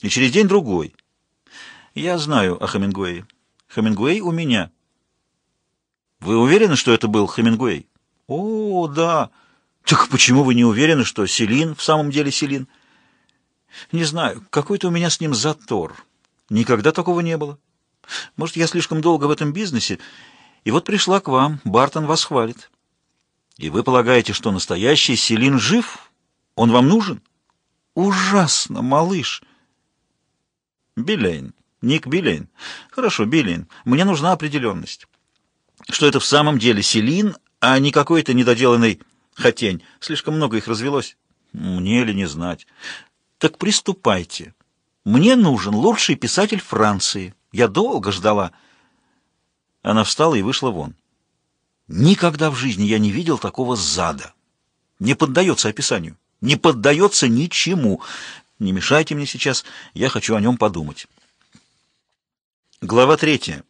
и через день другой. Я знаю о Хемингуэе. Хемингуэй у меня. Вы уверены, что это был Хемингуэй? О, да. Так почему вы не уверены, что Селин в самом деле Селин? Не знаю, какой-то у меня с ним затор. Никогда такого не было. Может, я слишком долго в этом бизнесе, и вот пришла к вам, Бартон вас хвалит. И вы полагаете, что настоящий Селин жив? Он вам нужен? Ужасно, малыш. Билейн. Ник Билейн. Хорошо, Билейн. Мне нужна определенность. Что это в самом деле Селин, а не какой-то недоделанный хотень. Слишком много их развелось. Мне ли не знать. Так приступайте. Мне нужен лучший писатель Франции. Я долго ждала. Она встала и вышла вон. Никогда в жизни я не видел такого зада. Не поддается описанию. Не поддается ничему. Не мешайте мне сейчас, я хочу о нем подумать. Глава третья.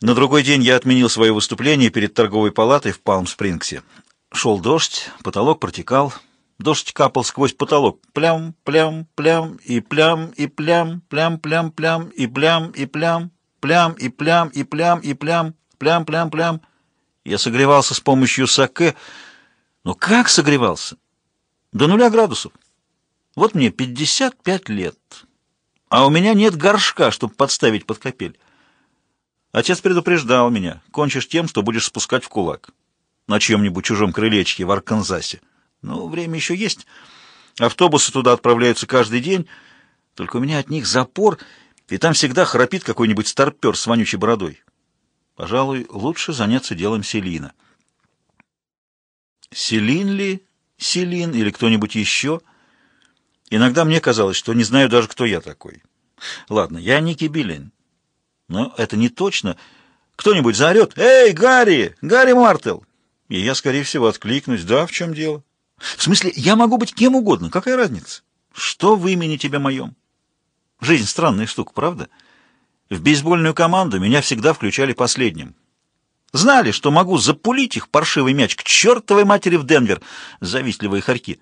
На другой день я отменил свое выступление перед торговой палатой в Палм-Спрингсе. Шел дождь, потолок протекал. Дождь капал сквозь потолок. Плям, плям, плям, и плям, и плям, плям, плям, плям, и плям, и плям, плям, и плям, и плям, и плям, плям, плям, плям. Я согревался с помощью саке. Но как согревался? До нуля градусов. Вот мне 55 лет, а у меня нет горшка, чтобы подставить под капель. Отец предупреждал меня, кончишь тем, что будешь спускать в кулак. На чьем-нибудь чужом крылечке в Арканзасе. Ну, время еще есть. Автобусы туда отправляются каждый день, только у меня от них запор, и там всегда храпит какой-нибудь старпер с вонючей бородой. Пожалуй, лучше заняться делом Селина. Селин ли? Селин или кто-нибудь еще? Иногда мне казалось, что не знаю даже, кто я такой. Ладно, я Ники Биллин. Но это не точно. Кто-нибудь заорет «Эй, Гарри! Гарри Мартел!» И я, скорее всего, откликнусь «Да, в чем дело?» В смысле, я могу быть кем угодно, какая разница? Что в имени тебе моем? Жизнь странная штука, правда? В бейсбольную команду меня всегда включали последним. Знали, что могу запулить их паршивый мяч к чертовой матери в Денвер, завистливые хорьки.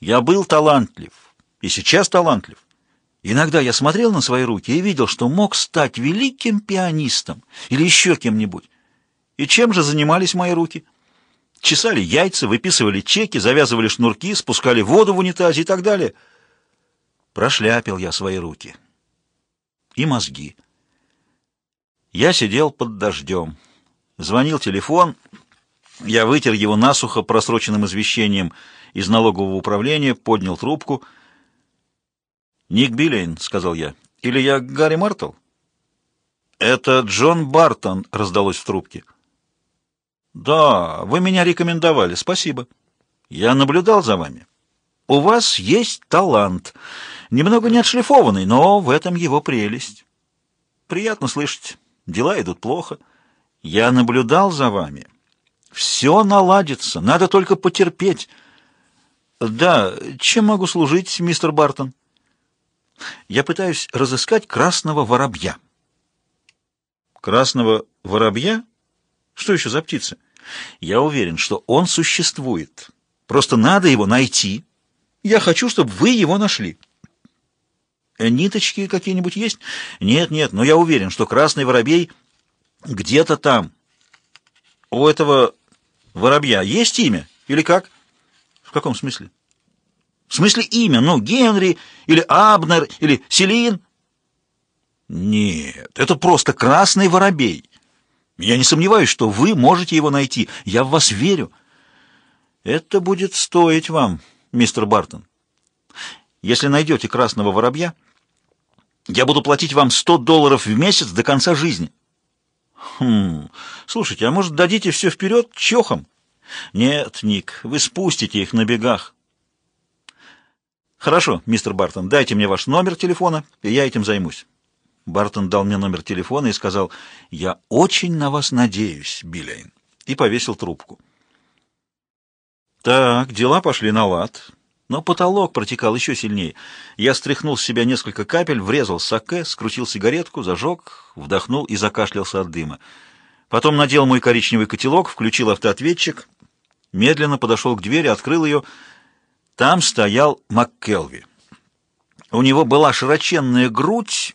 Я был талантлив, и сейчас талантлив. Иногда я смотрел на свои руки и видел, что мог стать великим пианистом или еще кем-нибудь. И чем же занимались мои руки? Чесали яйца, выписывали чеки, завязывали шнурки, спускали воду в унитазе и так далее. Прошляпил я свои руки. И мозги. Я сидел под дождем. Звонил телефон. Я вытер его насухо просроченным извещением из налогового управления, поднял трубку. «Ник Биллейн», — сказал я. «Или я Гарри Мартл?» «Это Джон Бартон», — раздалось в трубке. «Да, вы меня рекомендовали, спасибо. Я наблюдал за вами. У вас есть талант, немного не отшлифованный, но в этом его прелесть. Приятно слышать, дела идут плохо. Я наблюдал за вами. Все наладится, надо только потерпеть. Да, чем могу служить, мистер Бартон? Я пытаюсь разыскать красного воробья». «Красного воробья?» Что еще за птица? Я уверен, что он существует. Просто надо его найти. Я хочу, чтобы вы его нашли. Ниточки какие-нибудь есть? Нет, нет, но я уверен, что красный воробей где-то там. У этого воробья есть имя? Или как? В каком смысле? В смысле имя? Ну, Генри, или Абнер, или Селин? Нет, это просто красный воробей. Я не сомневаюсь, что вы можете его найти. Я в вас верю. Это будет стоить вам, мистер Бартон. Если найдете красного воробья, я буду платить вам 100 долларов в месяц до конца жизни. Хм, слушайте, а может дадите все вперед чохом? Нет, Ник, вы спустите их на бегах. Хорошо, мистер Бартон, дайте мне ваш номер телефона, и я этим займусь. Бартон дал мне номер телефона и сказал, «Я очень на вас надеюсь, Биллейн», и повесил трубку. Так, дела пошли на лад, но потолок протекал еще сильнее. Я стряхнул с себя несколько капель, врезал саке, скрутил сигаретку, зажег, вдохнул и закашлялся от дыма. Потом надел мой коричневый котелок, включил автоответчик, медленно подошел к двери, открыл ее. Там стоял МакКелви. У него была широченная грудь